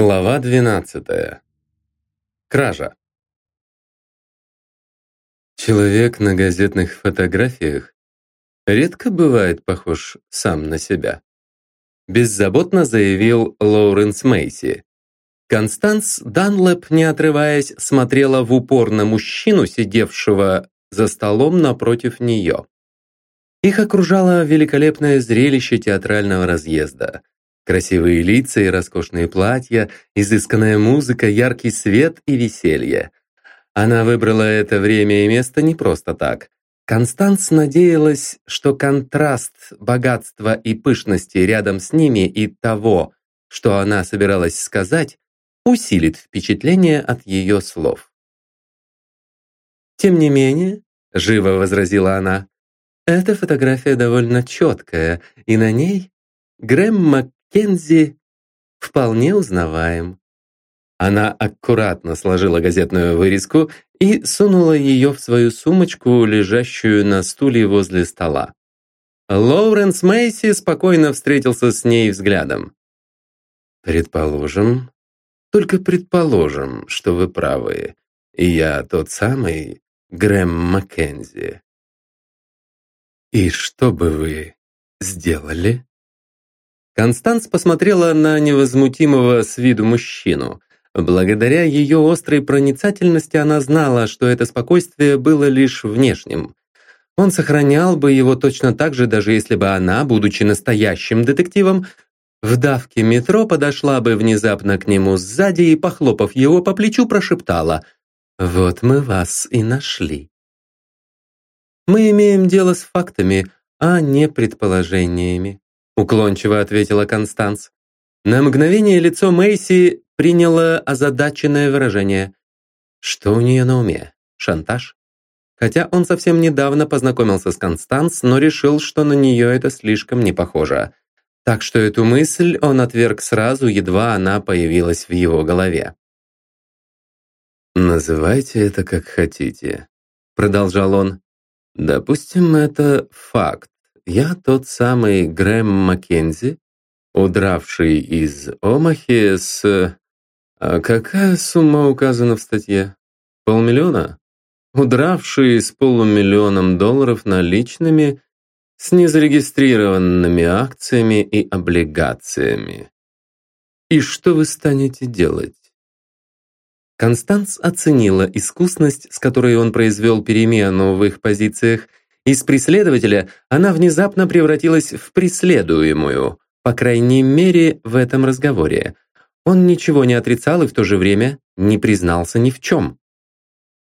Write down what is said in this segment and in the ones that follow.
Глава 12. Кража. Человек на газетных фотографиях редко бывает похож сам на себя. Беззаботно заявил Лоуренс Мейси. Констанс Данлэп, не отрываясь, смотрела в упор на мужчину, сидевшего за столом напротив нее. Их окружало великолепное зрелище театрального разъезда – Красивые лица и роскошные платья, изысканная музыка, яркий свет и веселье. Она выбрала это время и место не просто так. Констанс надеялась, что контраст богатства и пышности рядом с ними и того, что она собиралась сказать, усилит впечатление от ее слов. «Тем не менее», — живо возразила она, «эта фотография довольно четкая, и на ней Грэм Кензи вполне узнаваем. Она аккуратно сложила газетную вырезку и сунула ее в свою сумочку, лежащую на стуле возле стола. Лоуренс Мейси спокойно встретился с ней взглядом. «Предположим, только предположим, что вы правы, и я тот самый Грэм Маккензи. И что бы вы сделали?» Констанс посмотрела на невозмутимого с виду мужчину. Благодаря ее острой проницательности она знала, что это спокойствие было лишь внешним. Он сохранял бы его точно так же, даже если бы она, будучи настоящим детективом, в давке метро подошла бы внезапно к нему сзади и, похлопав его по плечу, прошептала «Вот мы вас и нашли». Мы имеем дело с фактами, а не предположениями уклончиво ответила Констанс. На мгновение лицо Мэйси приняло озадаченное выражение. Что у нее на уме? Шантаж? Хотя он совсем недавно познакомился с Констанс, но решил, что на нее это слишком не похоже. Так что эту мысль он отверг сразу, едва она появилась в его голове. «Называйте это как хотите», — продолжал он. «Допустим, это факт. Я тот самый Грэм Маккензи, удравший из Омахи с... А какая сумма указана в статье? Полмиллиона? Удравший с полумиллионом долларов наличными с незарегистрированными акциями и облигациями. И что вы станете делать? Констанс оценила искусность, с которой он произвел перемену в их позициях, из преследователя она внезапно превратилась в преследуемую, по крайней мере, в этом разговоре. Он ничего не отрицал и в то же время не признался ни в чем.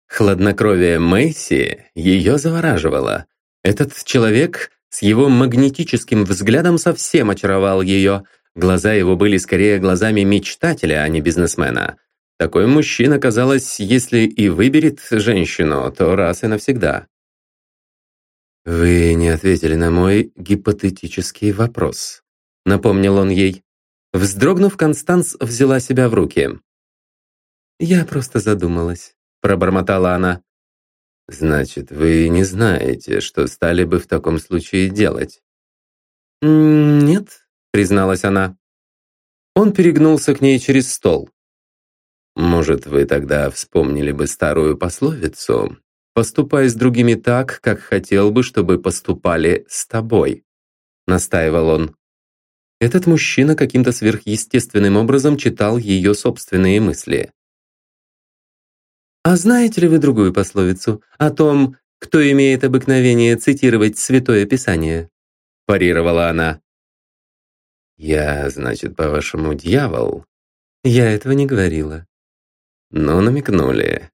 Хладнокровие Мэйси ее завораживало. Этот человек с его магнетическим взглядом совсем очаровал ее. Глаза его были скорее глазами мечтателя, а не бизнесмена. Такой мужчина, казалось, если и выберет женщину, то раз и навсегда. «Вы не ответили на мой гипотетический вопрос», — напомнил он ей. Вздрогнув, Констанс взяла себя в руки. «Я просто задумалась», — пробормотала она. «Значит, вы не знаете, что стали бы в таком случае делать?» «Нет», — призналась она. Он перегнулся к ней через стол. «Может, вы тогда вспомнили бы старую пословицу Поступай с другими так, как хотел бы, чтобы поступали с тобой», настаивал он. Этот мужчина каким-то сверхъестественным образом читал ее собственные мысли. «А знаете ли вы другую пословицу о том, кто имеет обыкновение цитировать Святое Писание?» парировала она. «Я, значит, по-вашему, дьявол?» «Я этого не говорила». Но намекнули.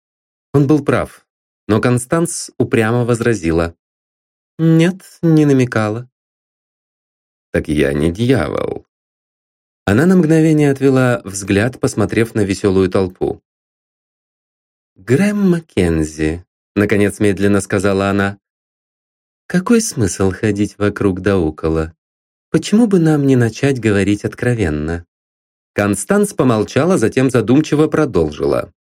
Он был прав. Но Констанс упрямо возразила. «Нет, не намекала». «Так я не дьявол». Она на мгновение отвела взгляд, посмотрев на веселую толпу. «Грэм Маккензи», — наконец медленно сказала она. «Какой смысл ходить вокруг да около? Почему бы нам не начать говорить откровенно?» Констанс помолчала, затем задумчиво продолжила.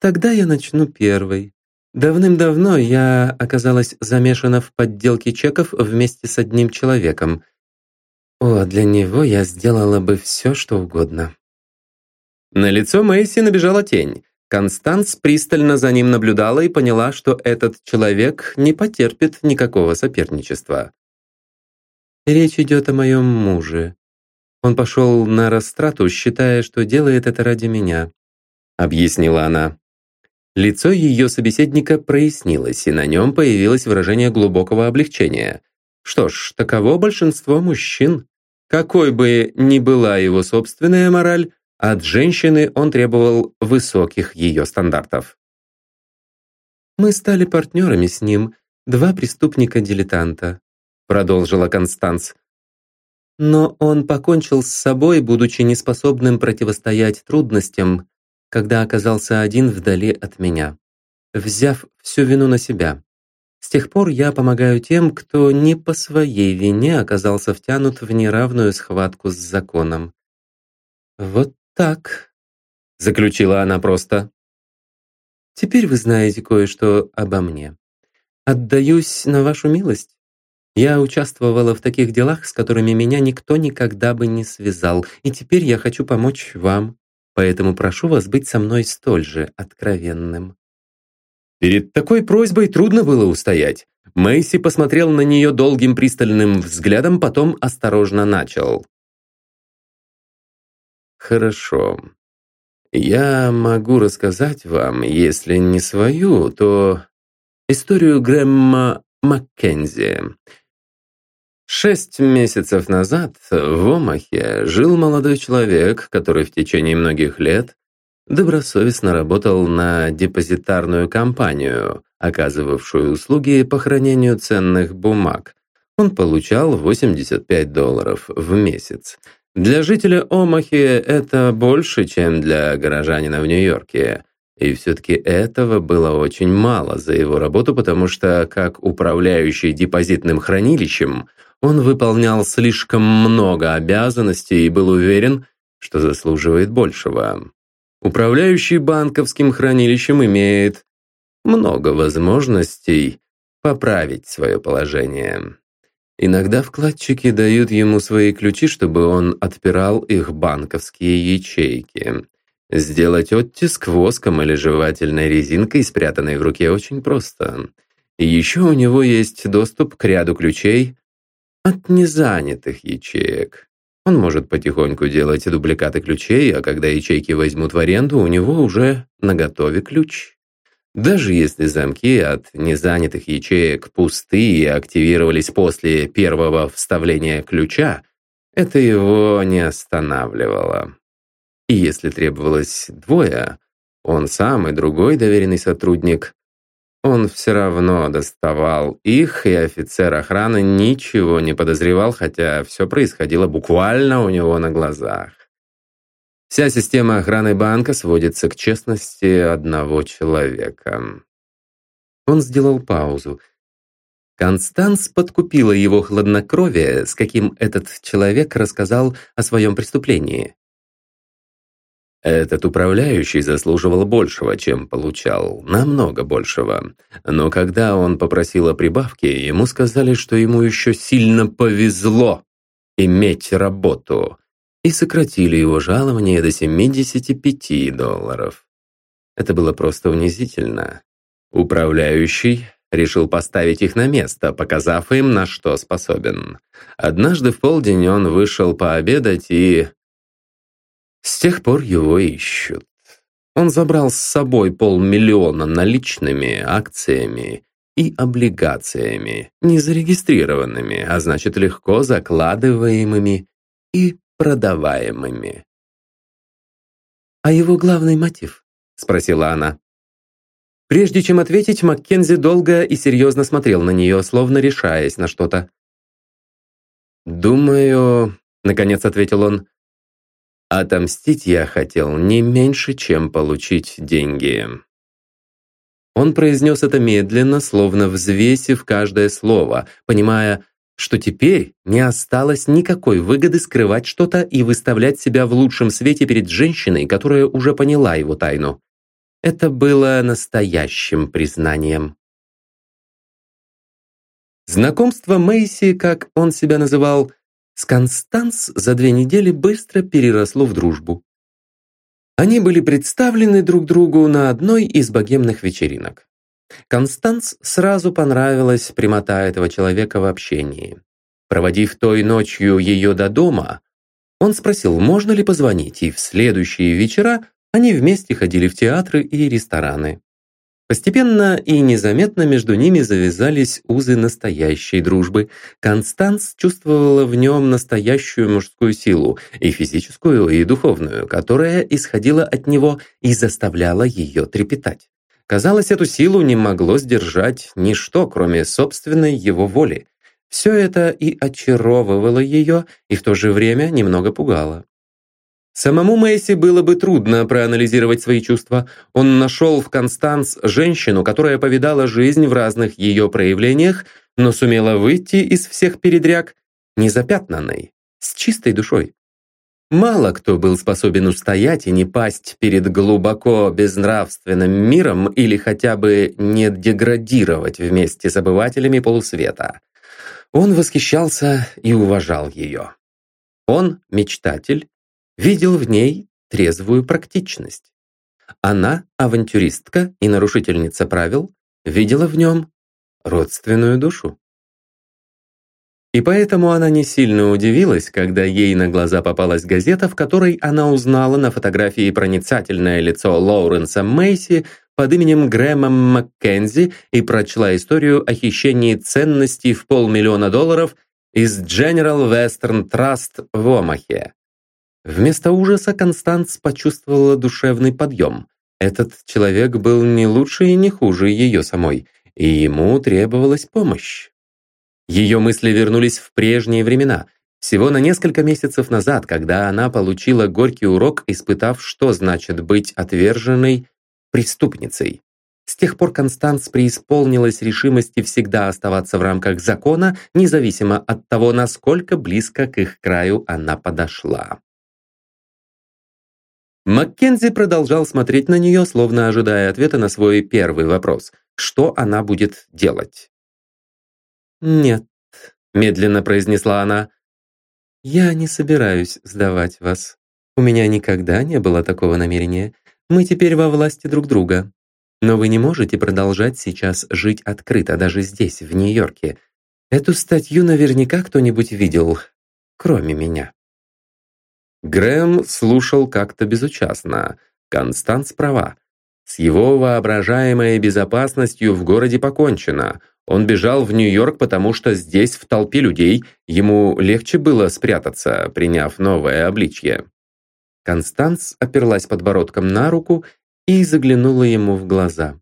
Тогда я начну первой. Давным-давно я оказалась замешана в подделке чеков вместе с одним человеком. О, для него я сделала бы все, что угодно. На лицо Мэйси набежала тень. Констанс пристально за ним наблюдала и поняла, что этот человек не потерпит никакого соперничества. «Речь идет о моем муже. Он пошел на растрату, считая, что делает это ради меня», объяснила она. Лицо ее собеседника прояснилось, и на нем появилось выражение глубокого облегчения. Что ж, таково большинство мужчин. Какой бы ни была его собственная мораль, от женщины он требовал высоких ее стандартов. «Мы стали партнерами с ним, два преступника-дилетанта», продолжила Констанс. «Но он покончил с собой, будучи неспособным противостоять трудностям, когда оказался один вдали от меня, взяв всю вину на себя. С тех пор я помогаю тем, кто не по своей вине оказался втянут в неравную схватку с законом. Вот «Так», — заключила она просто. «Теперь вы знаете кое-что обо мне. Отдаюсь на вашу милость. Я участвовала в таких делах, с которыми меня никто никогда бы не связал, и теперь я хочу помочь вам, поэтому прошу вас быть со мной столь же откровенным». Перед такой просьбой трудно было устоять. Мэйси посмотрел на нее долгим пристальным взглядом, потом осторожно начал. Хорошо. Я могу рассказать вам, если не свою, то историю Грэмма Маккензи. Шесть месяцев назад в Омахе жил молодой человек, который в течение многих лет добросовестно работал на депозитарную компанию, оказывавшую услуги по хранению ценных бумаг. Он получал 85 долларов в месяц. Для жителя Омахи это больше, чем для горожанина в Нью-Йорке. И все-таки этого было очень мало за его работу, потому что, как управляющий депозитным хранилищем, он выполнял слишком много обязанностей и был уверен, что заслуживает большего. Управляющий банковским хранилищем имеет много возможностей поправить свое положение. Иногда вкладчики дают ему свои ключи, чтобы он отпирал их банковские ячейки. Сделать оттиск воском или жевательной резинкой, спрятанной в руке, очень просто. И еще у него есть доступ к ряду ключей от незанятых ячеек. Он может потихоньку делать дубликаты ключей, а когда ячейки возьмут в аренду, у него уже наготове ключ. Даже если замки от незанятых ячеек пустые и активировались после первого вставления ключа, это его не останавливало. И если требовалось двое, он сам и другой доверенный сотрудник, он все равно доставал их, и офицер охраны ничего не подозревал, хотя все происходило буквально у него на глазах. Вся система охраны банка сводится к честности одного человека. Он сделал паузу. Констанс подкупила его хладнокровие, с каким этот человек рассказал о своем преступлении. Этот управляющий заслуживал большего, чем получал, намного большего. Но когда он попросил о прибавке, ему сказали, что ему еще сильно повезло иметь работу и сократили его жалование до 75 долларов. Это было просто унизительно. Управляющий решил поставить их на место, показав им, на что способен. Однажды в полдень он вышел пообедать и... С тех пор его ищут. Он забрал с собой полмиллиона наличными акциями и облигациями, не зарегистрированными, а значит легко закладываемыми и продаваемыми. «А его главный мотив?» – спросила она. Прежде чем ответить, Маккензи долго и серьезно смотрел на нее, словно решаясь на что-то. «Думаю», — наконец ответил он, «отомстить я хотел не меньше, чем получить деньги». Он произнес это медленно, словно взвесив каждое слово, понимая, что теперь не осталось никакой выгоды скрывать что-то и выставлять себя в лучшем свете перед женщиной, которая уже поняла его тайну. Это было настоящим признанием. Знакомство Мэйси, как он себя называл, с Констанс за две недели быстро переросло в дружбу. Они были представлены друг другу на одной из богемных вечеринок. Констанс сразу понравилась прямота этого человека в общении. Проводив той ночью ее до дома, он спросил, можно ли позвонить, и в следующие вечера они вместе ходили в театры и рестораны. Постепенно и незаметно между ними завязались узы настоящей дружбы. Констанс чувствовала в нем настоящую мужскую силу, и физическую, и духовную, которая исходила от него и заставляла ее трепетать. Казалось, эту силу не могло сдержать ничто, кроме собственной его воли. Все это и очаровывало ее, и в то же время немного пугало. Самому Мэйси было бы трудно проанализировать свои чувства. Он нашел в Констанс женщину, которая повидала жизнь в разных ее проявлениях, но сумела выйти из всех передряг незапятнанной, с чистой душой. Мало кто был способен устоять и не пасть перед глубоко безнравственным миром или хотя бы не деградировать вместе с обывателями полусвета. Он восхищался и уважал ее. Он мечтатель, видел в ней трезвую практичность. Она, авантюристка и нарушительница правил, видела в нем родственную душу. И поэтому она не сильно удивилась, когда ей на глаза попалась газета, в которой она узнала на фотографии проницательное лицо Лоуренса Мейси под именем Грэма Маккензи и прочла историю о хищении ценностей в полмиллиона долларов из General Western Trust в Омахе. Вместо ужаса Констанс почувствовала душевный подъем. Этот человек был не лучше и не хуже ее самой, и ему требовалась помощь. Ее мысли вернулись в прежние времена, всего на несколько месяцев назад, когда она получила горький урок, испытав, что значит быть отверженной преступницей. С тех пор Констанс преисполнилась решимости всегда оставаться в рамках закона, независимо от того, насколько близко к их краю она подошла. Маккензи продолжал смотреть на нее, словно ожидая ответа на свой первый вопрос. Что она будет делать? «Нет», — медленно произнесла она. «Я не собираюсь сдавать вас. У меня никогда не было такого намерения. Мы теперь во власти друг друга. Но вы не можете продолжать сейчас жить открыто, даже здесь, в Нью-Йорке. Эту статью наверняка кто-нибудь видел, кроме меня». Грэм слушал как-то безучастно. Констанс права. С его воображаемой безопасностью в городе покончено. Он бежал в Нью-Йорк, потому что здесь, в толпе людей, ему легче было спрятаться, приняв новое обличье. Констанс оперлась подбородком на руку и заглянула ему в глаза.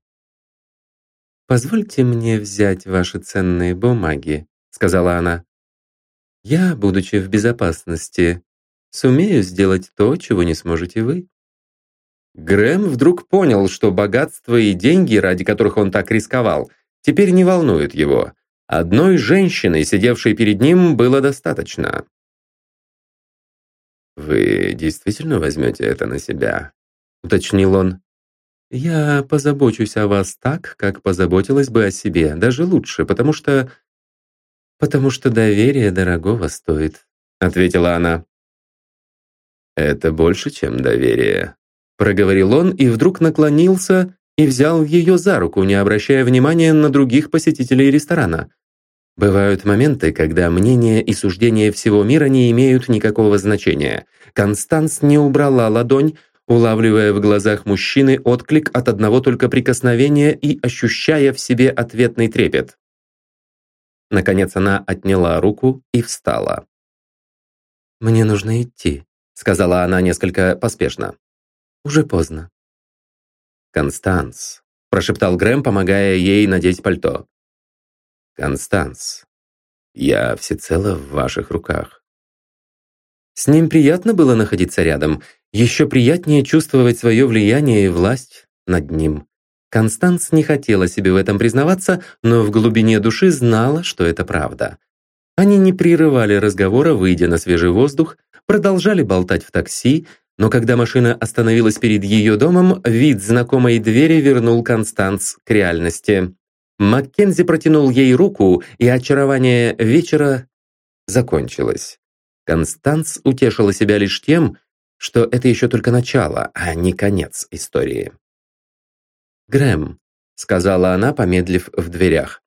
«Позвольте мне взять ваши ценные бумаги», — сказала она. «Я, будучи в безопасности, Сумею сделать то, чего не сможете вы». Грэм вдруг понял, что богатство и деньги, ради которых он так рисковал, теперь не волнуют его. Одной женщины, сидевшей перед ним, было достаточно. «Вы действительно возьмете это на себя?» — уточнил он. «Я позабочусь о вас так, как позаботилась бы о себе, даже лучше, потому что... потому что доверие дорогого стоит», — ответила она. «Это больше, чем доверие», — проговорил он и вдруг наклонился и взял ее за руку, не обращая внимания на других посетителей ресторана. Бывают моменты, когда мнение и суждения всего мира не имеют никакого значения. Констанс не убрала ладонь, улавливая в глазах мужчины отклик от одного только прикосновения и ощущая в себе ответный трепет. Наконец она отняла руку и встала. «Мне нужно идти», сказала она несколько поспешно. «Уже поздно». «Констанс», — прошептал Грэм, помогая ей надеть пальто. «Констанс, я всецело в ваших руках». С ним приятно было находиться рядом, еще приятнее чувствовать свое влияние и власть над ним. Констанс не хотела себе в этом признаваться, но в глубине души знала, что это правда. Они не прерывали разговора, выйдя на свежий воздух, продолжали болтать в такси, но когда машина остановилась перед ее домом, вид знакомой двери вернул Констанс к реальности. Маккензи протянул ей руку, и очарование вечера закончилось. Констанс утешила себя лишь тем, что это еще только начало, а не конец истории. «Грэм», — сказала она, помедлив в дверях,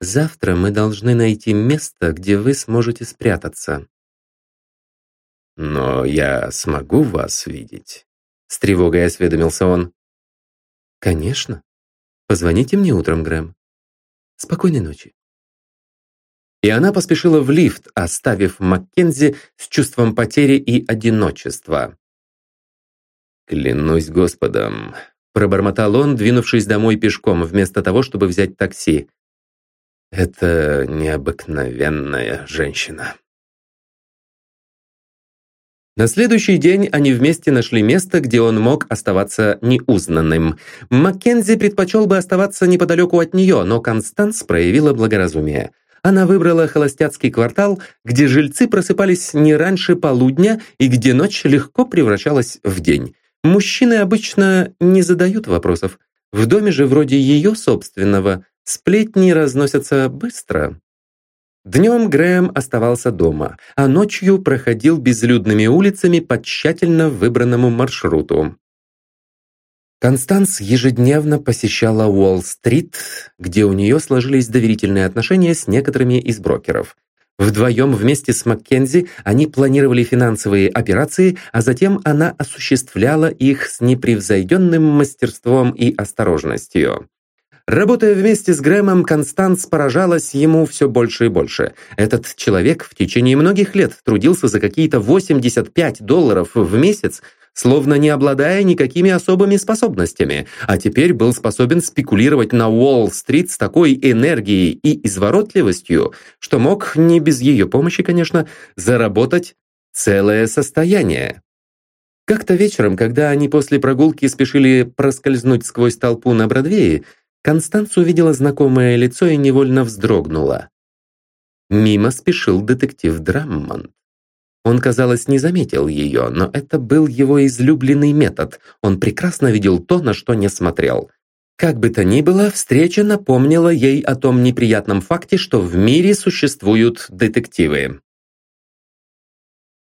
«завтра мы должны найти место, где вы сможете спрятаться». «Но я смогу вас видеть?» — с тревогой осведомился он. «Конечно. Позвоните мне утром, Грэм. Спокойной ночи». И она поспешила в лифт, оставив Маккензи с чувством потери и одиночества. «Клянусь Господом», — пробормотал он, двинувшись домой пешком, вместо того, чтобы взять такси. «Это необыкновенная женщина». На следующий день они вместе нашли место, где он мог оставаться неузнанным. Маккензи предпочел бы оставаться неподалеку от нее, но Констанс проявила благоразумие. Она выбрала холостяцкий квартал, где жильцы просыпались не раньше полудня и где ночь легко превращалась в день. Мужчины обычно не задают вопросов. В доме же вроде ее собственного сплетни разносятся быстро. Днем Грэм оставался дома, а ночью проходил безлюдными улицами по тщательно выбранному маршруту. Констанс ежедневно посещала Уолл-стрит, где у нее сложились доверительные отношения с некоторыми из брокеров. Вдвоем вместе с Маккензи они планировали финансовые операции, а затем она осуществляла их с непревзойденным мастерством и осторожностью. Работая вместе с Грэмом, Констанс поражалась ему все больше и больше. Этот человек в течение многих лет трудился за какие-то 85 долларов в месяц, словно не обладая никакими особыми способностями, а теперь был способен спекулировать на Уолл-стрит с такой энергией и изворотливостью, что мог, не без ее помощи, конечно, заработать целое состояние. Как-то вечером, когда они после прогулки спешили проскользнуть сквозь толпу на Бродвее, Констанция увидела знакомое лицо и невольно вздрогнула. Мимо спешил детектив Драммонд. Он, казалось, не заметил ее, но это был его излюбленный метод. Он прекрасно видел то, на что не смотрел. Как бы то ни было, встреча напомнила ей о том неприятном факте, что в мире существуют детективы.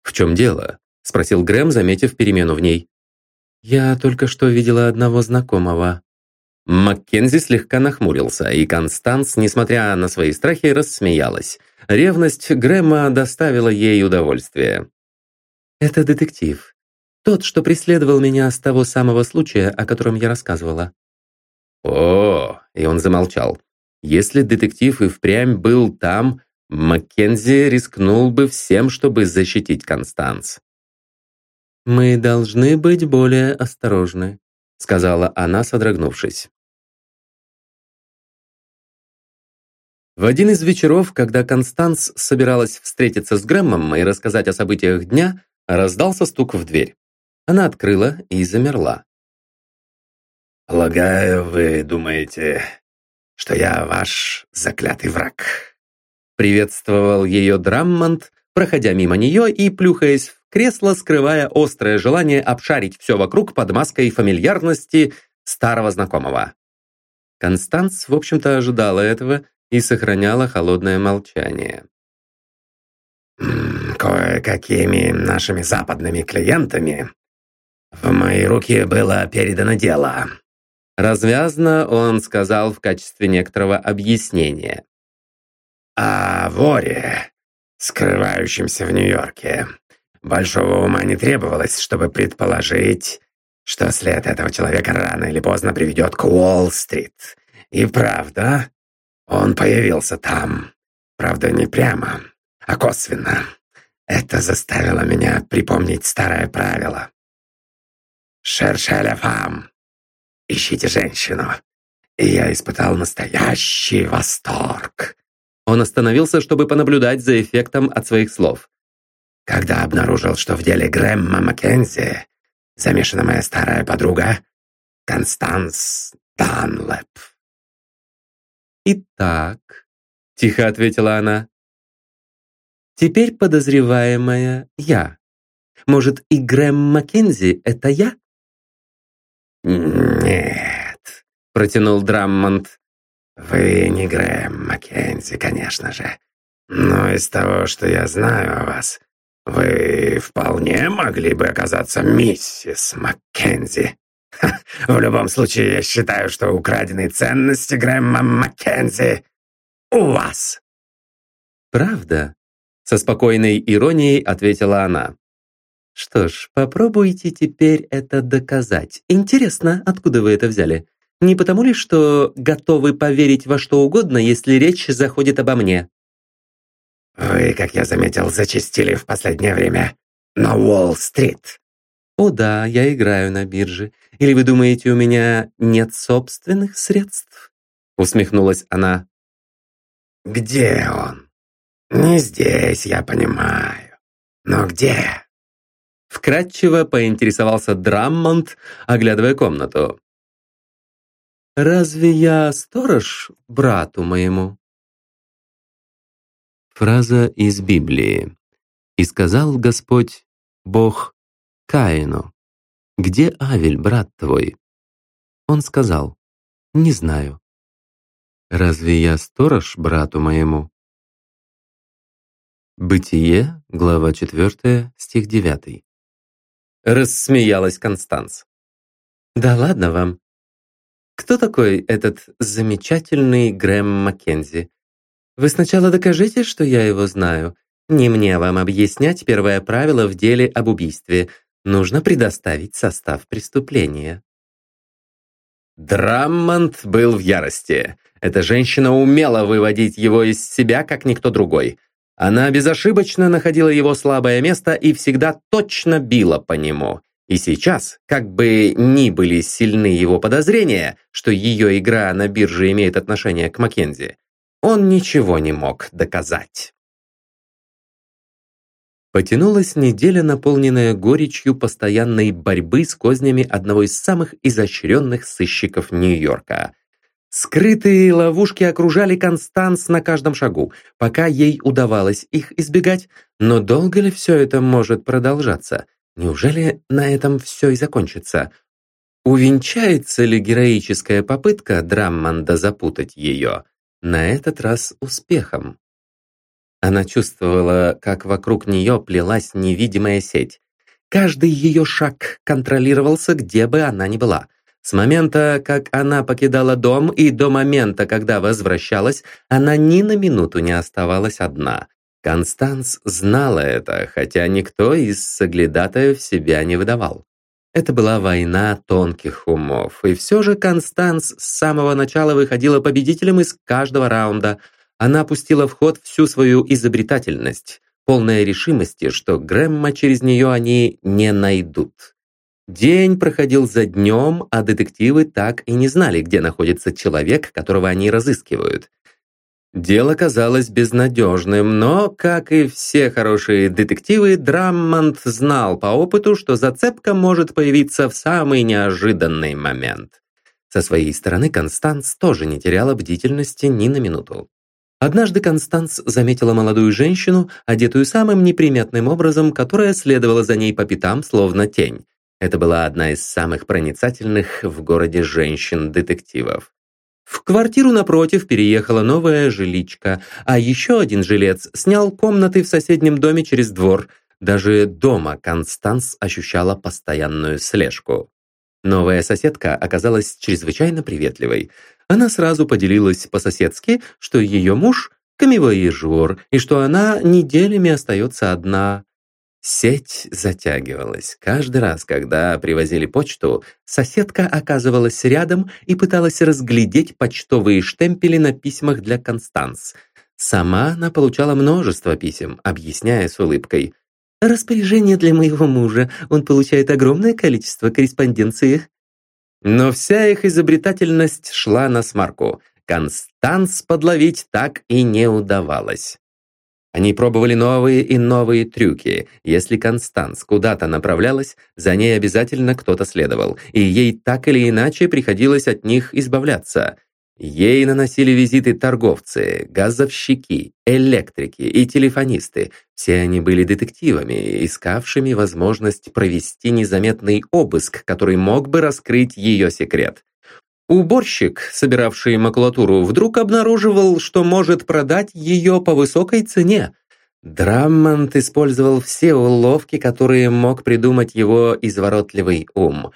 «В чем дело?» – спросил Грэм, заметив перемену в ней. «Я только что видела одного знакомого», Маккензи слегка нахмурился, и Констанс, несмотря на свои страхи, рассмеялась. Ревность Грэма доставила ей удовольствие. «Это детектив. Тот, что преследовал меня с того самого случая, о котором я рассказывала». «О!» — и он замолчал. «Если детектив и впрямь был там, Маккензи рискнул бы всем, чтобы защитить Констанс». «Мы должны быть более осторожны», — сказала она, содрогнувшись. В один из вечеров, когда Констанс собиралась встретиться с Грэмом и рассказать о событиях дня, раздался стук в дверь. Она открыла и замерла. «Полагаю, вы думаете, что я ваш заклятый враг?» Приветствовал ее Драммонд, проходя мимо нее и плюхаясь в кресло, скрывая острое желание обшарить все вокруг под маской фамильярности старого знакомого. Констанс, в общем-то, ожидала этого и сохраняла холодное молчание. «Кое-какими нашими западными клиентами в мои руки было передано дело». Развязно он сказал в качестве некоторого объяснения. «О воре, скрывающемся в Нью-Йорке. Большого ума не требовалось, чтобы предположить, что след этого человека рано или поздно приведет к Уолл-стрит. И правда, он появился там. Правда, не прямо, а косвенно. Это заставило меня припомнить старое правило. «Шершеля фам» — ищите женщину. И я испытал настоящий восторг. Он остановился, чтобы понаблюдать за эффектом от своих слов. Когда обнаружил, что в деле Грэмма Маккензи замешана моя старая подруга Констанс Данлэп. «Итак», — тихо ответила она, «теперь подозреваемая я. Может, и Грэм Маккензи — это я?» «Нет», — протянул Драммонд. «Вы не Грэм Маккензи, конечно же. Но из того, что я знаю о вас, Вы вполне могли бы оказаться миссис Маккензи. В любом случае, я считаю, что украденные ценности Грэма Маккензи у вас. Правда? Со спокойной иронией ответила она. Что ж, попробуйте теперь это доказать. Интересно, откуда вы это взяли? Не потому ли, что готовы поверить во что угодно, если речь заходит обо мне? Вы, как я заметил, зачастили в последнее время на Уолл-стрит. О да, я играю на бирже. Или вы думаете, у меня нет собственных средств? Усмехнулась она. Где он? Не здесь, я понимаю. Но где? Вкратчиво поинтересовался Драммонд, оглядывая комнату. «Разве я сторож брату моему?» Фраза из Библии. «И сказал Господь, Бог, Каину, где Авель, брат твой?» Он сказал, «Не знаю». «Разве я сторож брату моему?» Бытие, глава 4, стих 9. Рассмеялась Констанс. «Да ладно вам. Кто такой этот замечательный Грэм Маккензи? Вы сначала докажите, что я его знаю. Не мне вам объяснять первое правило в деле об убийстве. Нужно предоставить состав преступления». Драммонд был в ярости. Эта женщина умела выводить его из себя, как никто другой. Она безошибочно находила его слабое место и всегда точно била по нему. И сейчас, как бы ни были сильны его подозрения, что ее игра на бирже имеет отношение к Маккензи, он ничего не мог доказать. Потянулась неделя, наполненная горечью постоянной борьбы с кознями одного из самых изощренных сыщиков Нью-Йорка. Скрытые ловушки окружали Констанс на каждом шагу, пока ей удавалось их избегать. Но долго ли все это может продолжаться? Неужели на этом все и закончится? Увенчается ли героическая попытка Драммонда запутать ее? На этот раз успехом. Она чувствовала, как вокруг нее плелась невидимая сеть. Каждый ее шаг контролировался, где бы она ни была – с момента, как она покидала дом, и до момента, когда возвращалась, она ни на минуту не оставалась одна. Констанс знала это, хотя никто из соглядатаев себя не выдавал. Это была война тонких умов, и все же Констанс с самого начала выходила победителем из каждого раунда. Она пустила в ход всю свою изобретательность, полная решимости, что Грэмма через нее они не найдут. День проходил за днем, а детективы так и не знали, где находится человек, которого они разыскивают. Дело казалось безнадежным, но, как и все хорошие детективы, Драммонд знал по опыту, что зацепка может появиться в самый неожиданный момент. Со своей стороны Констанс тоже не теряла бдительности ни на минуту. Однажды Констанс заметила молодую женщину, одетую самым неприметным образом, которая следовала за ней по пятам, словно тень. Это была одна из самых проницательных в городе женщин-детективов. В квартиру напротив переехала новая жиличка, а еще один жилец снял комнаты в соседнем доме через двор. Даже дома Констанс ощущала постоянную слежку. Новая соседка оказалась чрезвычайно приветливой. Она сразу поделилась по-соседски, что ее муж – камевоежор, и что она неделями остается одна. Сеть затягивалась. Каждый раз, когда привозили почту, соседка оказывалась рядом и пыталась разглядеть почтовые штемпели на письмах для Констанс. Сама она получала множество писем, объясняя с улыбкой. «Распоряжение для моего мужа. Он получает огромное количество корреспонденции». Но вся их изобретательность шла на смарку. Констанс подловить так и не удавалось. Они пробовали новые и новые трюки. Если Констанс куда-то направлялась, за ней обязательно кто-то следовал, и ей так или иначе приходилось от них избавляться. Ей наносили визиты торговцы, газовщики, электрики и телефонисты. Все они были детективами, искавшими возможность провести незаметный обыск, который мог бы раскрыть ее секрет. Уборщик, собиравший макулатуру, вдруг обнаруживал, что может продать ее по высокой цене. Драммонд использовал все уловки, которые мог придумать его изворотливый ум.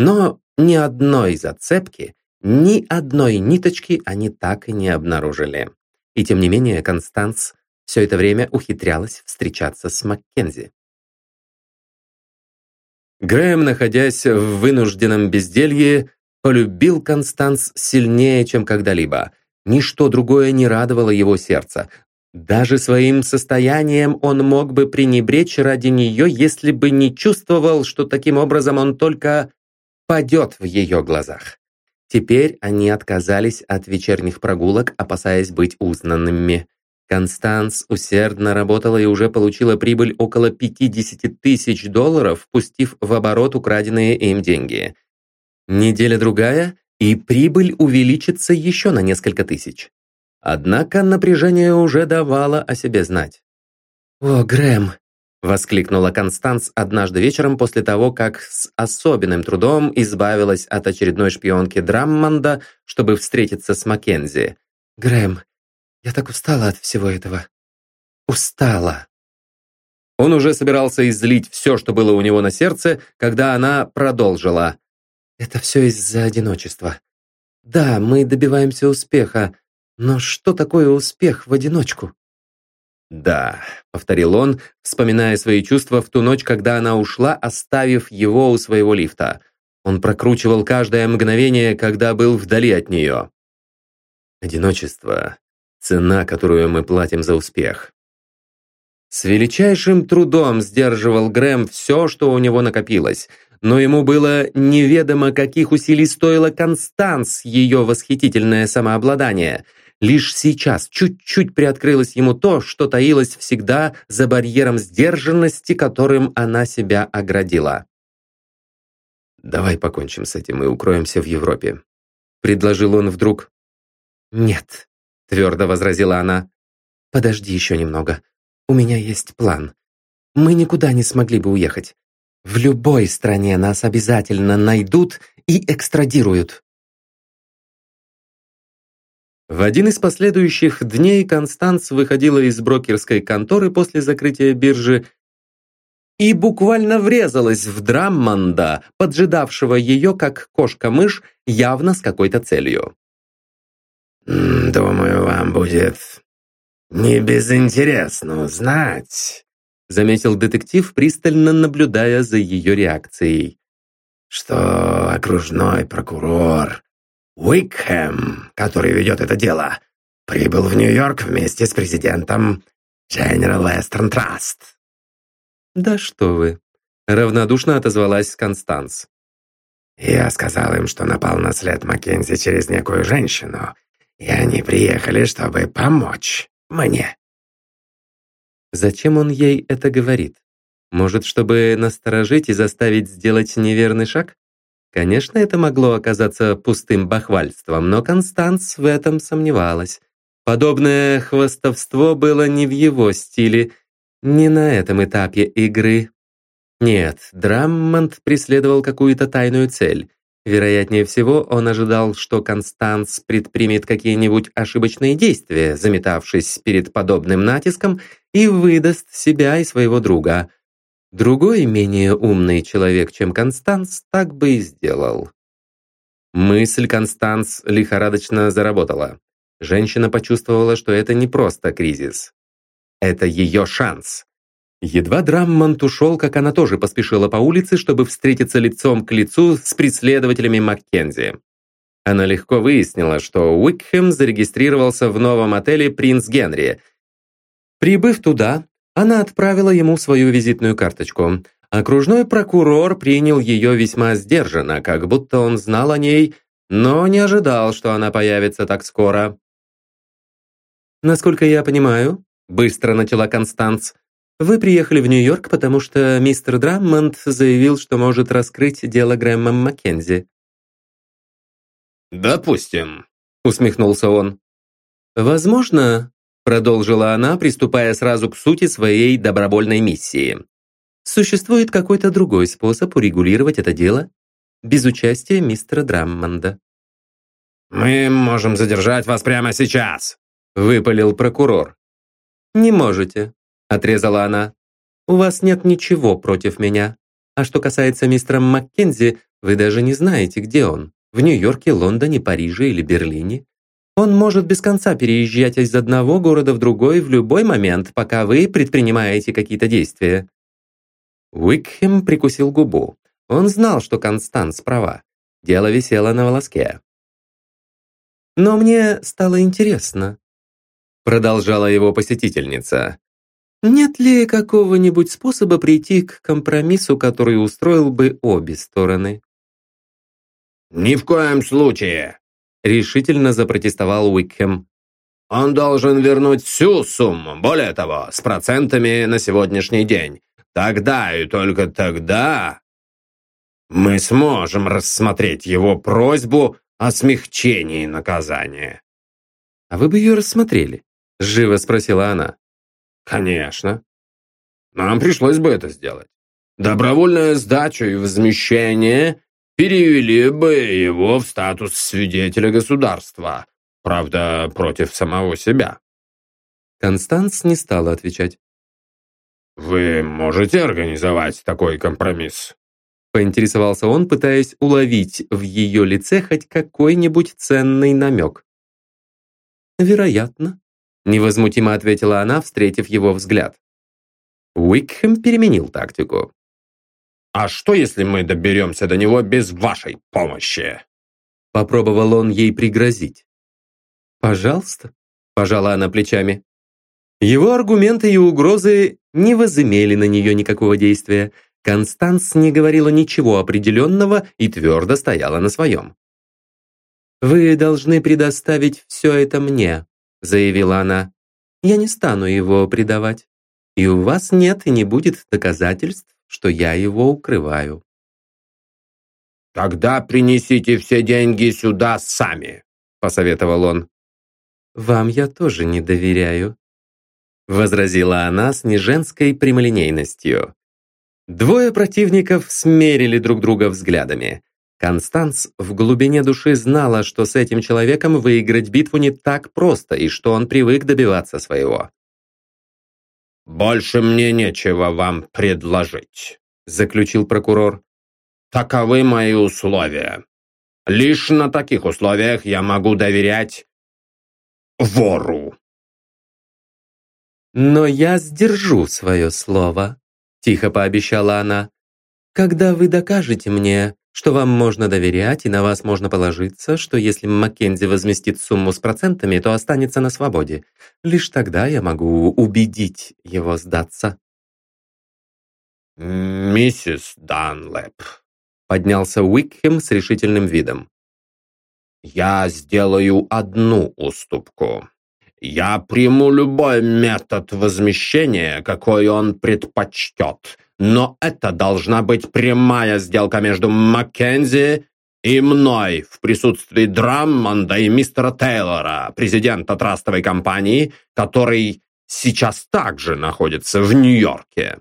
Но ни одной зацепки, ни одной ниточки они так и не обнаружили. И тем не менее Констанс все это время ухитрялась встречаться с Маккензи. Грэм, находясь в вынужденном безделье, полюбил Констанс сильнее, чем когда-либо. Ничто другое не радовало его сердце. Даже своим состоянием он мог бы пренебречь ради нее, если бы не чувствовал, что таким образом он только падет в ее глазах. Теперь они отказались от вечерних прогулок, опасаясь быть узнанными. Констанс усердно работала и уже получила прибыль около 50 тысяч долларов, пустив в оборот украденные им деньги. Неделя-другая, и прибыль увеличится еще на несколько тысяч. Однако напряжение уже давало о себе знать. «О, Грэм!» — воскликнула Констанс однажды вечером после того, как с особенным трудом избавилась от очередной шпионки Драммонда, чтобы встретиться с Маккензи. «Грэм, я так устала от всего этого. Устала. Он уже собирался излить все, что было у него на сердце, когда она продолжила. Это все из-за одиночества. Да, мы добиваемся успеха, но что такое успех в одиночку? «Да», — повторил он, вспоминая свои чувства в ту ночь, когда она ушла, оставив его у своего лифта. Он прокручивал каждое мгновение, когда был вдали от нее. «Одиночество Цена, которую мы платим за успех. С величайшим трудом сдерживал Грэм все, что у него накопилось, но ему было неведомо, каких усилий стоило Констанс ее восхитительное самообладание. Лишь сейчас чуть-чуть приоткрылось ему то, что таилось всегда за барьером сдержанности, которым она себя оградила. «Давай покончим с этим и укроемся в Европе», — предложил он вдруг. «Нет», твердо возразила она. «Подожди еще немного. У меня есть план. Мы никуда не смогли бы уехать. В любой стране нас обязательно найдут и экстрадируют». В один из последующих дней Констанс выходила из брокерской конторы после закрытия биржи и буквально врезалась в Драммонда, поджидавшего ее как кошка-мышь, явно с какой-то целью. «Думаю, вам будет не безинтересно узнать», заметил детектив, пристально наблюдая за ее реакцией. «что окружной прокурор Уикхэм, который ведет это дело, прибыл в Нью-Йорк вместе с президентом General Western Trust». «Да что вы!» — равнодушно отозвалась Констанс. «Я сказал им, что напал на след Маккензи через некую женщину, и они приехали, чтобы помочь мне». Зачем он ей это говорит? Может, чтобы насторожить и заставить сделать неверный шаг? Конечно, это могло оказаться пустым бахвальством, но Констанс в этом сомневалась. Подобное хвастовство было не в его стиле, не на этом этапе игры. Нет, Драммонд преследовал какую-то тайную цель. Вероятнее всего, он ожидал, что Констанс предпримет какие-нибудь ошибочные действия, заметавшись перед подобным натиском, и выдаст себя и своего друга. Другой, менее умный человек, чем Констанс, так бы и сделал. Мысль Констанс лихорадочно заработала. Женщина почувствовала, что это не просто кризис. Это ее шанс. Едва Драммонт ушел, как она тоже поспешила по улице, чтобы встретиться лицом к лицу с преследователями Маккензи. Она легко выяснила, что Уикхэм зарегистрировался в новом отеле «Принц Генри». Прибыв туда, она отправила ему свою визитную карточку. Окружной прокурор принял ее весьма сдержанно, как будто он знал о ней, но не ожидал, что она появится так скоро. «Насколько я понимаю», — быстро начала Констанц, вы приехали в Нью-Йорк, потому что мистер Драммонд заявил, что может раскрыть дело Грэма Маккензи. «Допустим», — усмехнулся он. «Возможно», — продолжила она, приступая сразу к сути своей добровольной миссии, «существует какой-то другой способ урегулировать это дело без участия мистера Драммонда». «Мы можем задержать вас прямо сейчас», — выпалил прокурор. «Не можете», – отрезала она. «У вас нет ничего против меня. А что касается мистера Маккензи, вы даже не знаете, где он. В Нью-Йорке, Лондоне, Париже или Берлине. Он может без конца переезжать из одного города в другой в любой момент, пока вы предпринимаете какие-то действия». Уикхем прикусил губу. Он знал, что Констанс права. Дело висело на волоске. «Но мне стало интересно», — продолжала его посетительница. «Нет ли какого-нибудь способа прийти к компромиссу, который устроил бы обе стороны?» «Ни в коем случае!» — решительно запротестовал Уикхем. «Он должен вернуть всю сумму, более того, с процентами на сегодняшний день. Тогда и только тогда мы сможем рассмотреть его просьбу о смягчении наказания». «А вы бы ее рассмотрели?» – живо спросила она. «Конечно. Нам пришлось бы это сделать. Добровольная сдача и возмещение перевели бы его в статус свидетеля государства, правда, против самого себя». Констанс не стала отвечать. «Вы можете организовать такой компромисс?» Поинтересовался он, пытаясь уловить в ее лице хоть какой-нибудь ценный намек. «Вероятно», — невозмутимо ответила она, встретив его взгляд. Уикхэм переменил тактику. «А что, если мы доберемся до него без вашей помощи?» Попробовал он ей пригрозить. «Пожалуйста», — пожала она плечами. Его аргументы и угрозы не возымели на нее никакого действия. Констанс не говорила ничего определенного и твердо стояла на своем. «Вы должны предоставить все это мне», — заявила она. «Я не стану его предавать, и у вас нет и не будет доказательств, что я его укрываю». «Тогда принесите все деньги сюда сами», — посоветовал он. «Вам я тоже не доверяю», — возразила она с неженской прямолинейностью. Двое противников смерили друг друга взглядами. Констанс в глубине души знала, что с этим человеком выиграть битву не так просто и что он привык добиваться своего. «Больше мне нечего вам предложить», — заключил прокурор. «Таковы мои условия. Лишь на таких условиях я могу доверять вору». «Но я сдержу свое слово», тихо пообещала она. «Когда вы докажете мне, что вам можно доверять и на вас можно положиться, что если Маккензи возместит сумму с процентами, то останется на свободе, лишь тогда я могу убедить его сдаться». «Миссис Данлэп», — поднялся Уикхем с решительным видом. «Я сделаю одну уступку. Я приму любой метод возмещения, какой он предпочтет, но это должна быть прямая сделка между Маккензи и мной в присутствии Драммонда и мистера Тейлора, президента трастовой компании, который сейчас также находится в Нью-Йорке.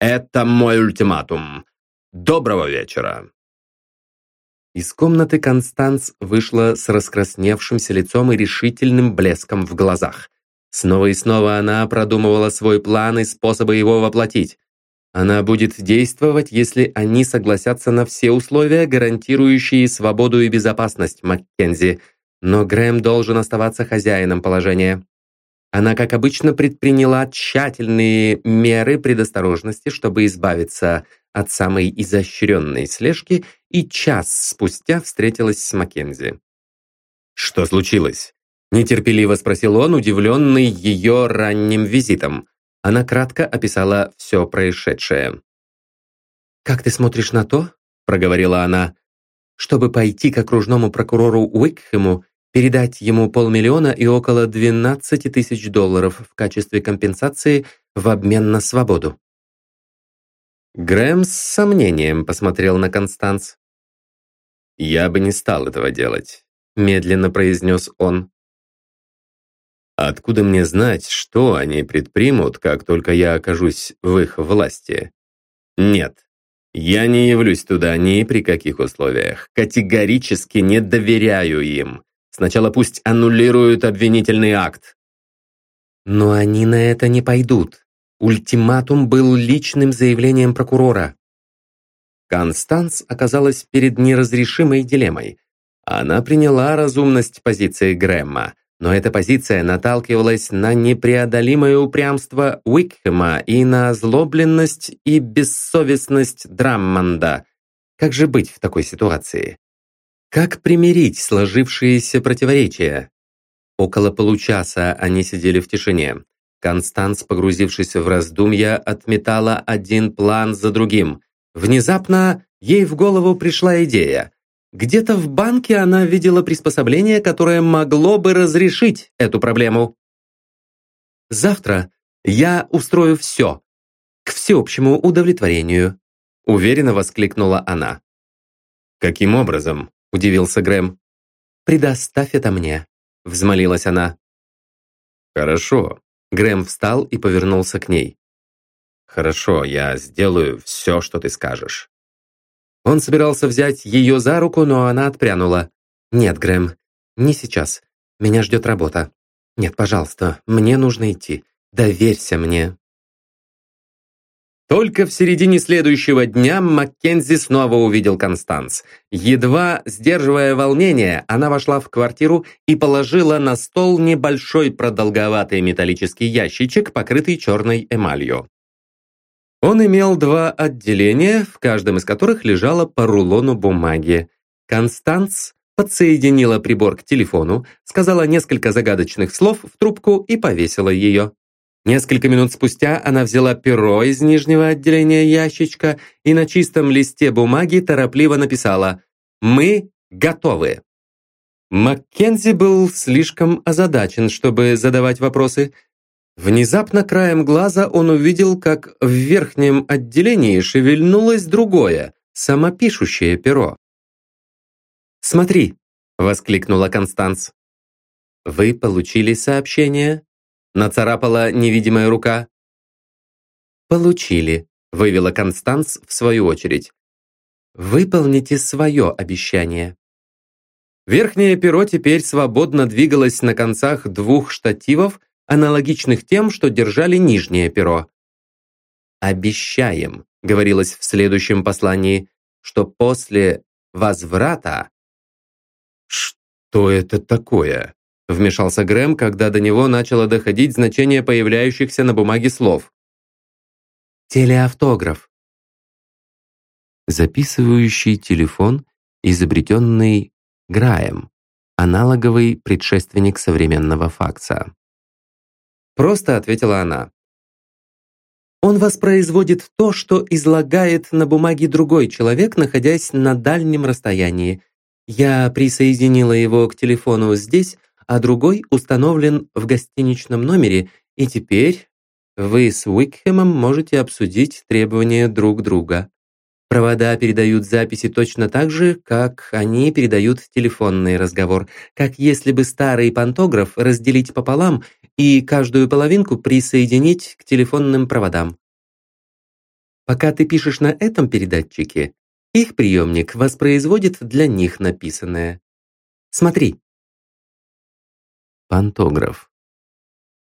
Это мой ультиматум. Доброго вечера. Из комнаты Констанс вышла с раскрасневшимся лицом и решительным блеском в глазах. Снова и снова она продумывала свой план и способы его воплотить. Она будет действовать, если они согласятся на все условия, гарантирующие свободу и безопасность Маккензи. Но Грэм должен оставаться хозяином положения. Она, как обычно, предприняла тщательные меры предосторожности, чтобы избавиться от самой изощренной слежки и час спустя встретилась с Маккензи. «Что случилось?» – нетерпеливо спросил он, удивленный ее ранним визитом. Она кратко описала все происшедшее. «Как ты смотришь на то?» – проговорила она. «Чтобы пойти к окружному прокурору Уикхему, передать ему полмиллиона и около 12 тысяч долларов в качестве компенсации в обмен на свободу». Грэм с сомнением посмотрел на Констанс. «Я бы не стал этого делать», — медленно произнес он. «Откуда мне знать, что они предпримут, как только я окажусь в их власти? Нет, я не явлюсь туда ни при каких условиях. Категорически не доверяю им. Сначала пусть аннулируют обвинительный акт». «Но они на это не пойдут», Ультиматум был личным заявлением прокурора. Констанс оказалась перед неразрешимой дилеммой. Она приняла разумность позиции Грэмма, но эта позиция наталкивалась на непреодолимое упрямство Уикхэма и на озлобленность и бессовестность Драммонда. Как же быть в такой ситуации? Как примирить сложившиеся противоречия? Около получаса они сидели в тишине. Констанс, погрузившись в раздумья, отметала один план за другим. Внезапно ей в голову пришла идея. Где-то в банке она видела приспособление, которое могло бы разрешить эту проблему. «Завтра я устрою все, к всеобщему удовлетворению», уверенно воскликнула она. «Каким образом?» – удивился Грэм. «Предоставь это мне», – взмолилась она. «Хорошо». Грэм встал и повернулся к ней. «Хорошо, я сделаю все, что ты скажешь». Он собирался взять ее за руку, но она отпрянула. «Нет, Грэм, не сейчас. Меня ждет работа. Нет, пожалуйста, мне нужно идти. Доверься мне». Только в середине следующего дня Маккензи снова увидел Констанс. Едва сдерживая волнение, она вошла в квартиру и положила на стол небольшой продолговатый металлический ящичек, покрытый черной эмалью. Он имел два отделения, в каждом из которых лежало по рулону бумаги. Констанс подсоединила прибор к телефону, сказала несколько загадочных слов в трубку и повесила ее. Несколько минут спустя она взяла перо из нижнего отделения ящичка и на чистом листе бумаги торопливо написала «Мы готовы». Маккензи был слишком озадачен, чтобы задавать вопросы. Внезапно краем глаза он увидел, как в верхнем отделении шевельнулось другое, самопишущее перо. «Смотри!» — воскликнула Констанс. «Вы получили сообщение?» — нацарапала невидимая рука. «Получили», — вывела Констанс в свою очередь. «Выполните свое обещание». Верхнее перо теперь свободно двигалось на концах двух штативов, аналогичных тем, что держали нижнее перо. «Обещаем», — говорилось в следующем послании, что после возврата... «Что это такое?» — вмешался Грэм, когда до него начало доходить значение появляющихся на бумаге слов. «Телеавтограф». Записывающий телефон, изобретенный Граем, аналоговый предшественник современного факса. Просто ответила она. Он воспроизводит то, что излагает на бумаге другой человек, находясь на дальнем расстоянии. Я присоединила его к телефону здесь, а другой установлен в гостиничном номере, и теперь вы с Уикхэмом можете обсудить требования друг друга. Провода передают записи точно так же, как они передают телефонный разговор, как если бы старый пантограф разделить пополам и каждую половинку присоединить к телефонным проводам. Пока ты пишешь на этом передатчике, их приемник воспроизводит для них написанное. Смотри. Пантограф.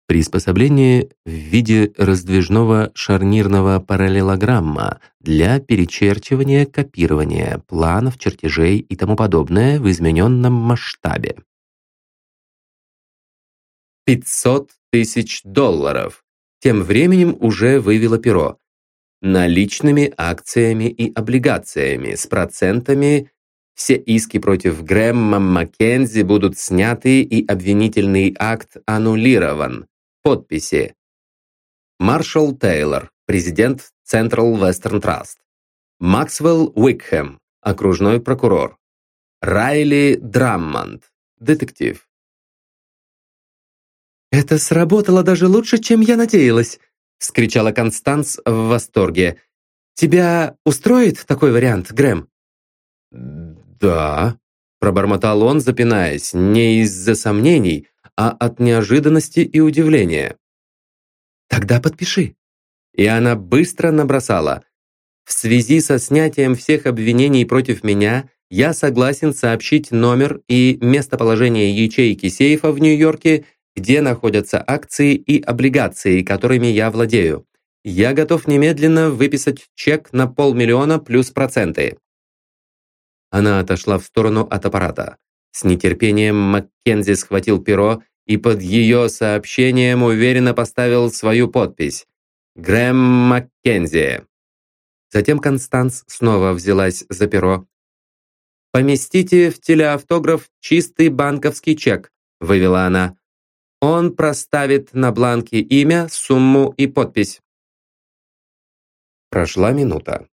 Приспособление в виде раздвижного шарнирного параллелограмма для перечерчивания, копирования планов, чертежей и тому подобное в измененном масштабе. 500 тысяч долларов. Тем временем уже вывело перо. Наличными акциями и облигациями с процентами все иски против Грэмма Маккензи будут сняты и обвинительный акт аннулирован. Подписи. Маршал Тейлор, президент Central Western Trust. Максвелл Уикхэм, окружной прокурор. Райли Драммонд, детектив. «Это сработало даже лучше, чем я надеялась!» — скричала Констанс в восторге. «Тебя устроит такой вариант, Грэм?» «Да», — пробормотал он, запинаясь, не из-за сомнений, а от неожиданности и удивления. «Тогда подпиши». И она быстро набросала. «В связи со снятием всех обвинений против меня, я согласен сообщить номер и местоположение ячейки сейфа в Нью-Йорке, где находятся акции и облигации, которыми я владею. я готов немедленно выписать чек на полмиллиона плюс проценты». Она отошла в сторону от аппарата. С нетерпением Маккензи схватил перо и под ее сообщением уверенно поставил свою подпись. «Грэм Маккензи». Затем Констанс снова взялась за перо. «Поместите в телеавтограф чистый банковский чек», вывела она. «Он проставит на бланке имя, сумму и подпись». Прошла минута.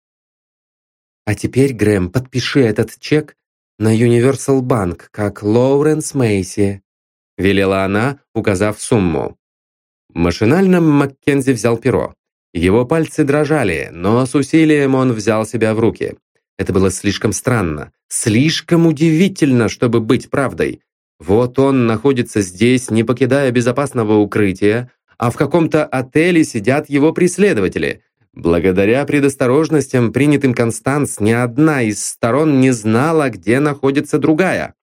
«А теперь, Грэм, подпиши этот чек на Universal Bank, как Лоуренс Мейси», велела она, указав сумму. Машинально Маккензи взял перо. Его пальцы дрожали, но с усилием он взял себя в руки. Это было слишком странно, слишком удивительно, чтобы быть правдой. Вот он находится здесь, не покидая безопасного укрытия, а в каком-то отеле сидят его преследователи. Благодаря предосторожностям, принятым Констанс, ни одна из сторон не знала, где находится другая.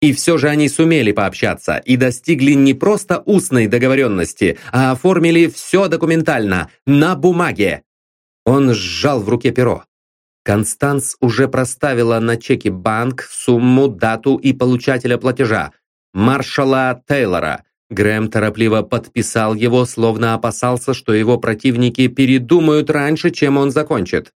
И все же они сумели пообщаться и достигли не просто устной договоренности, а оформили все документально, на бумаге. Он сжал в руке перо. Констанс уже проставила на чеке банк, сумму, дату и получателя платежа. Маршала Тейлора. Грэм торопливо подписал его, словно опасался, что его противники передумают раньше, чем он закончит.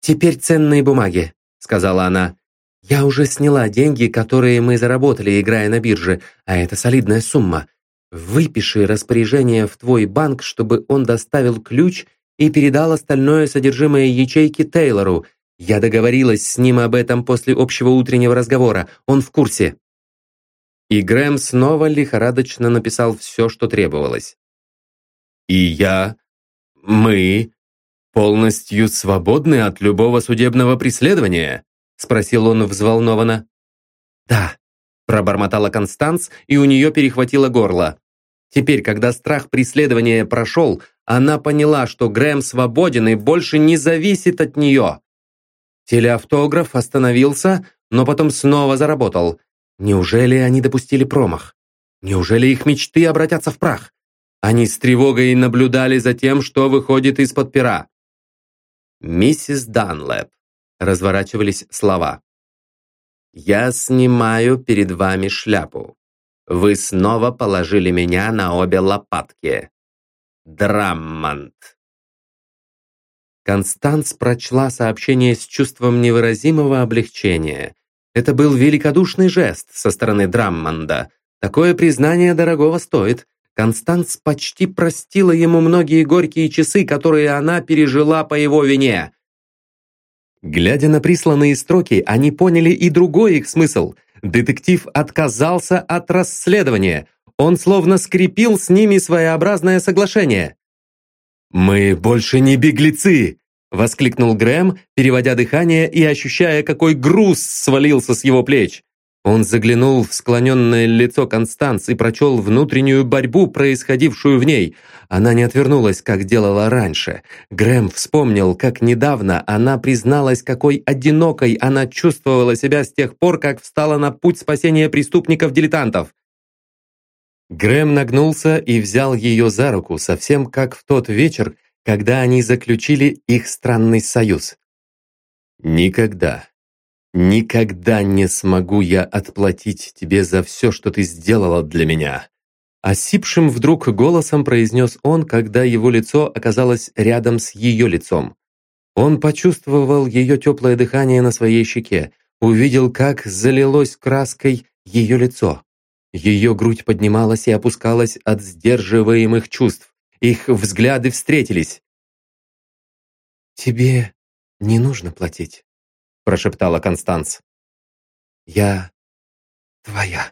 «Теперь ценные бумаги», — сказала она. Я уже сняла деньги, которые мы заработали, играя на бирже, а это солидная сумма. Выпиши распоряжение в твой банк, чтобы он доставил ключ и передал остальное содержимое ячейки Тейлору. Я договорилась с ним об этом после общего утреннего разговора. Он в курсе. И Грэм снова лихорадочно написал все, что требовалось. «И я, мы, полностью свободны от любого судебного преследования», спросил он взволнованно. «Да», – пробормотала Констанс, и у нее перехватило горло. Теперь, когда страх преследования прошел, она поняла, что Грэм свободен и больше не зависит от нее. Телеавтограф остановился, но потом снова заработал. Неужели они допустили промах? Неужели их мечты обратятся в прах? Они с тревогой наблюдали за тем, что выходит из-под пера. Миссис Данлэп разворачивались слова. «Я снимаю перед вами шляпу. Вы снова положили меня на обе лопатки. Драммонд». Констанс прочла сообщение с чувством невыразимого облегчения. Это был великодушный жест со стороны Драммонда. Такое признание дорогого стоит. Констанс почти простила ему многие горькие часы, которые она пережила по его вине. Глядя на присланные строки, они поняли и другой их смысл. Детектив отказался от расследования. Он словно скрепил с ними своеобразное соглашение. «Мы больше не беглецы!» — воскликнул Грэм, переводя дыхание и ощущая, какой груз свалился с его плеч. Он заглянул в склоненное лицо Констанс и прочел внутреннюю борьбу, происходившую в ней. Она не отвернулась, как делала раньше. Грэм вспомнил, как недавно она призналась, какой одинокой она чувствовала себя с тех пор, как встала на путь спасения преступников-дилетантов. Грэм нагнулся и взял ее за руку, совсем как в тот вечер, когда они заключили их странный союз. «Никогда, Никогда не смогу я отплатить тебе за все, что ты сделала для меня. Осипшим вдруг голосом произнес он, когда его лицо оказалось рядом с ее лицом. Он почувствовал ее теплое дыхание на своей щеке, увидел, как залилось краской ее лицо. Ее грудь поднималась и опускалась от сдерживаемых чувств. Их взгляды встретились. «Тебе не нужно платить», прошептала Констанс. «Я твоя».